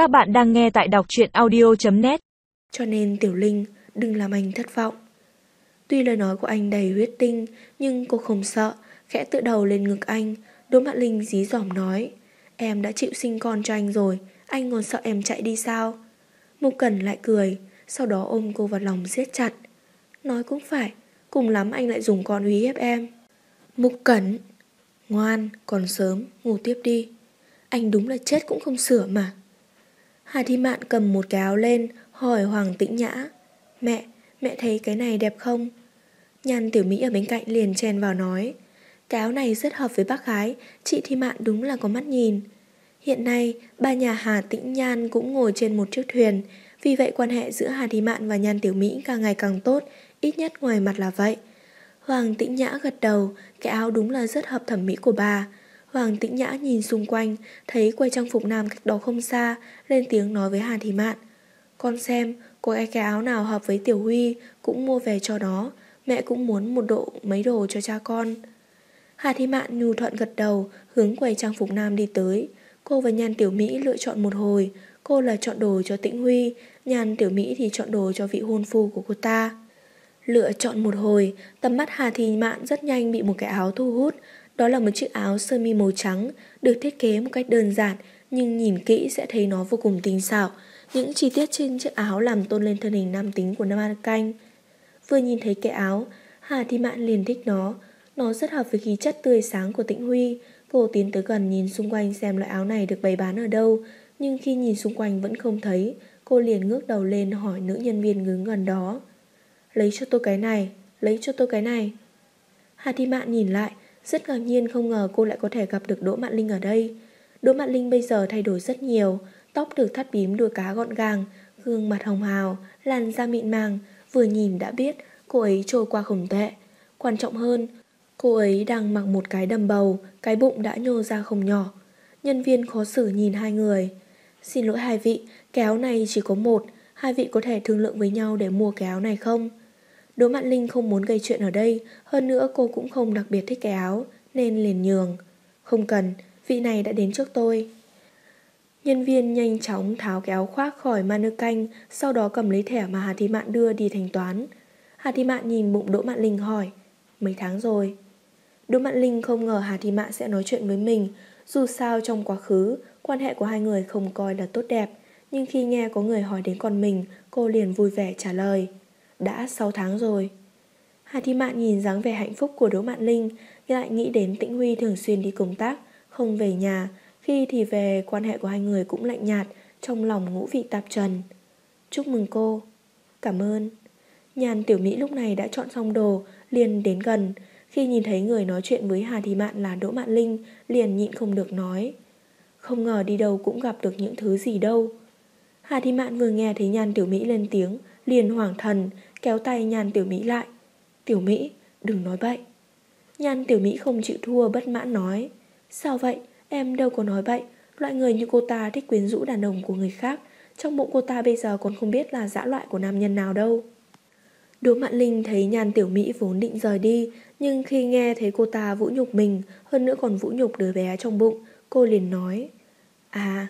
Các bạn đang nghe tại đọc truyện audio.net Cho nên Tiểu Linh đừng làm anh thất vọng. Tuy lời nói của anh đầy huyết tinh nhưng cô không sợ, khẽ tự đầu lên ngực anh. Đỗ Mạn Linh dí dỏm nói Em đã chịu sinh con cho anh rồi, anh còn sợ em chạy đi sao? Mục Cẩn lại cười, sau đó ôm cô vào lòng siết chặt. Nói cũng phải, cùng lắm anh lại dùng con uy hiếp em. Mục Cẩn, ngoan, còn sớm, ngủ tiếp đi. Anh đúng là chết cũng không sửa mà. Hà Thi Mạn cầm một cái áo lên, hỏi Hoàng Tĩnh Nhã. Mẹ, mẹ thấy cái này đẹp không? Nhan Tiểu Mỹ ở bên cạnh liền chen vào nói. Cái áo này rất hợp với bác gái, chị Thi Mạn đúng là có mắt nhìn. Hiện nay, ba nhà Hà Tĩnh Nhan cũng ngồi trên một chiếc thuyền, vì vậy quan hệ giữa Hà Thi Mạn và Nhan Tiểu Mỹ càng ngày càng tốt, ít nhất ngoài mặt là vậy. Hoàng Tĩnh Nhã gật đầu, cái áo đúng là rất hợp thẩm mỹ của bà. Hoàng Tĩnh Nhã nhìn xung quanh, thấy quầy trang phục nam cách đó không xa, lên tiếng nói với Hà Thị Mạn. Con xem, cô ai cái áo nào hợp với Tiểu Huy, cũng mua về cho nó. Mẹ cũng muốn một độ mấy đồ cho cha con. Hà Thị Mạn nhu thuận gật đầu, hướng quầy trang phục nam đi tới. Cô và Nhan Tiểu Mỹ lựa chọn một hồi. Cô là chọn đồ cho Tĩnh Huy, Nhan Tiểu Mỹ thì chọn đồ cho vị hôn phu của cô ta. Lựa chọn một hồi, tầm mắt Hà Thị Mạn rất nhanh bị một cái áo thu hút. Đó là một chiếc áo sơ mi màu trắng, được thiết kế một cách đơn giản, nhưng nhìn kỹ sẽ thấy nó vô cùng tinh xảo. Những chi tiết trên chiếc áo làm tôn lên thân hình nam tính của Nam An Canh. Vừa nhìn thấy cái áo, Hà Thi Mạn liền thích nó. Nó rất hợp với khí chất tươi sáng của Tĩnh Huy. Cô tiến tới gần nhìn xung quanh xem loại áo này được bày bán ở đâu, nhưng khi nhìn xung quanh vẫn không thấy. Cô liền ngước đầu lên hỏi nữ nhân viên ngứng gần đó. Lấy cho tôi cái này, lấy cho tôi cái này. Hà Thi Mạn nhìn lại, rất ngạc nhiên không ngờ cô lại có thể gặp được Đỗ Mạn Linh ở đây. Đỗ Mạn Linh bây giờ thay đổi rất nhiều, tóc được thắt bím đuôi cá gọn gàng, gương mặt hồng hào, làn da mịn màng, vừa nhìn đã biết cô ấy trôi qua khổng tệ. Quan trọng hơn, cô ấy đang mặc một cái đầm bầu, cái bụng đã nhô ra không nhỏ. Nhân viên khó xử nhìn hai người. Xin lỗi hai vị, kéo này chỉ có một, hai vị có thể thương lượng với nhau để mua cái áo này không? Đỗ Mạn Linh không muốn gây chuyện ở đây, hơn nữa cô cũng không đặc biệt thích cái áo, nên liền nhường. Không cần, vị này đã đến trước tôi. Nhân viên nhanh chóng tháo cái áo khoác khỏi manơ canh, sau đó cầm lấy thẻ mà Hà Thị Mạn đưa đi thanh toán. Hà Thị Mạn nhìn bụng Đỗ Mạn Linh hỏi, mấy tháng rồi? Đỗ Mạn Linh không ngờ Hà Thị Mạn sẽ nói chuyện với mình, dù sao trong quá khứ, quan hệ của hai người không coi là tốt đẹp, nhưng khi nghe có người hỏi đến con mình, cô liền vui vẻ trả lời. Đã 6 tháng rồi. Hà Thi Mạn nhìn dáng vẻ hạnh phúc của Đỗ Mạn Linh, lại nghĩ đến Tĩnh Huy thường xuyên đi công tác, không về nhà, khi thì về quan hệ của hai người cũng lạnh nhạt, trong lòng ngũ vị tạp trần. Chúc mừng cô. Cảm ơn. Nhàn tiểu Mỹ lúc này đã chọn xong đồ, liền đến gần. Khi nhìn thấy người nói chuyện với Hà Thị Mạn là Đỗ Mạn Linh, liền nhịn không được nói. Không ngờ đi đâu cũng gặp được những thứ gì đâu. Hà Thị Mạn vừa nghe thấy Nhan Tiểu Mỹ lên tiếng, liền hoảng thần, kéo tay Nhan Tiểu Mỹ lại. Tiểu Mỹ, đừng nói bậy. Nhan Tiểu Mỹ không chịu thua bất mãn nói. Sao vậy? Em đâu có nói bậy. Loại người như cô ta thích quyến rũ đàn ông của người khác. Trong bụng cô ta bây giờ còn không biết là dã loại của nam nhân nào đâu. Đỗ Mạn Linh thấy Nhan Tiểu Mỹ vốn định rời đi, nhưng khi nghe thấy cô ta vũ nhục mình, hơn nữa còn vũ nhục đứa bé trong bụng, cô liền nói. À,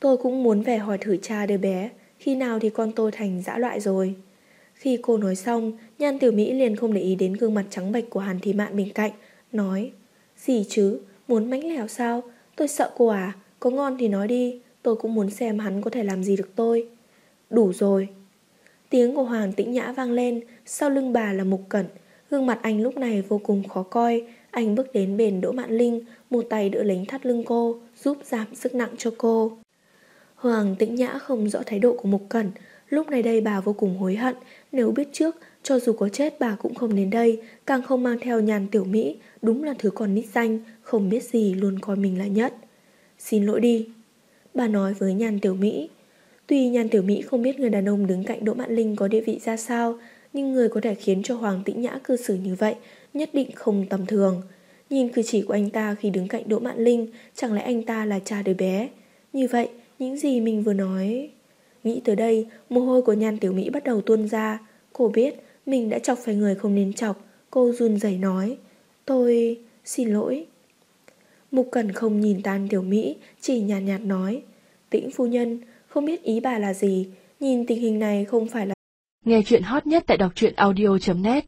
tôi cũng muốn về hỏi thử cha đứa bé, khi nào thì con tôi thành dã loại rồi. Khi cô nói xong, Nhan Tiểu Mỹ liền không để ý đến gương mặt trắng bệch của Hàn Thị Mạn bên cạnh, nói Gì chứ, muốn mánh lẻo sao? Tôi sợ cô à, có ngon thì nói đi, tôi cũng muốn xem hắn có thể làm gì được tôi. Đủ rồi. Tiếng của Hoàng Tĩnh Nhã vang lên, sau lưng bà là Mục Cẩn. Gương mặt anh lúc này vô cùng khó coi, anh bước đến bền Đỗ Mạn Linh, một tay đỡ lấy thắt lưng cô, giúp giảm sức nặng cho cô. Hoàng Tĩnh Nhã không rõ thái độ của Mục Cẩn, Lúc này đây bà vô cùng hối hận, nếu biết trước, cho dù có chết bà cũng không đến đây, càng không mang theo nhàn tiểu Mỹ, đúng là thứ còn nít xanh không biết gì luôn coi mình là nhất. Xin lỗi đi. Bà nói với nhàn tiểu Mỹ. Tuy nhàn tiểu Mỹ không biết người đàn ông đứng cạnh Đỗ Mạn Linh có địa vị ra sao, nhưng người có thể khiến cho Hoàng Tĩnh Nhã cư xử như vậy nhất định không tầm thường. Nhìn cử chỉ của anh ta khi đứng cạnh Đỗ Mạn Linh, chẳng lẽ anh ta là cha đứa bé? Như vậy, những gì mình vừa nói... Nghĩ tới đây, mồ hôi của nhan tiểu Mỹ bắt đầu tuôn ra. Cô biết mình đã chọc phải người không nên chọc. Cô run rẩy nói. Tôi... xin lỗi. Mục Cần không nhìn tan tiểu Mỹ, chỉ nhàn nhạt, nhạt nói. Tĩnh phu nhân, Không biết ý bà là gì Nhìn tình hình này không phải là Nghe chuyện hot nhất tại đọc truyện audio.net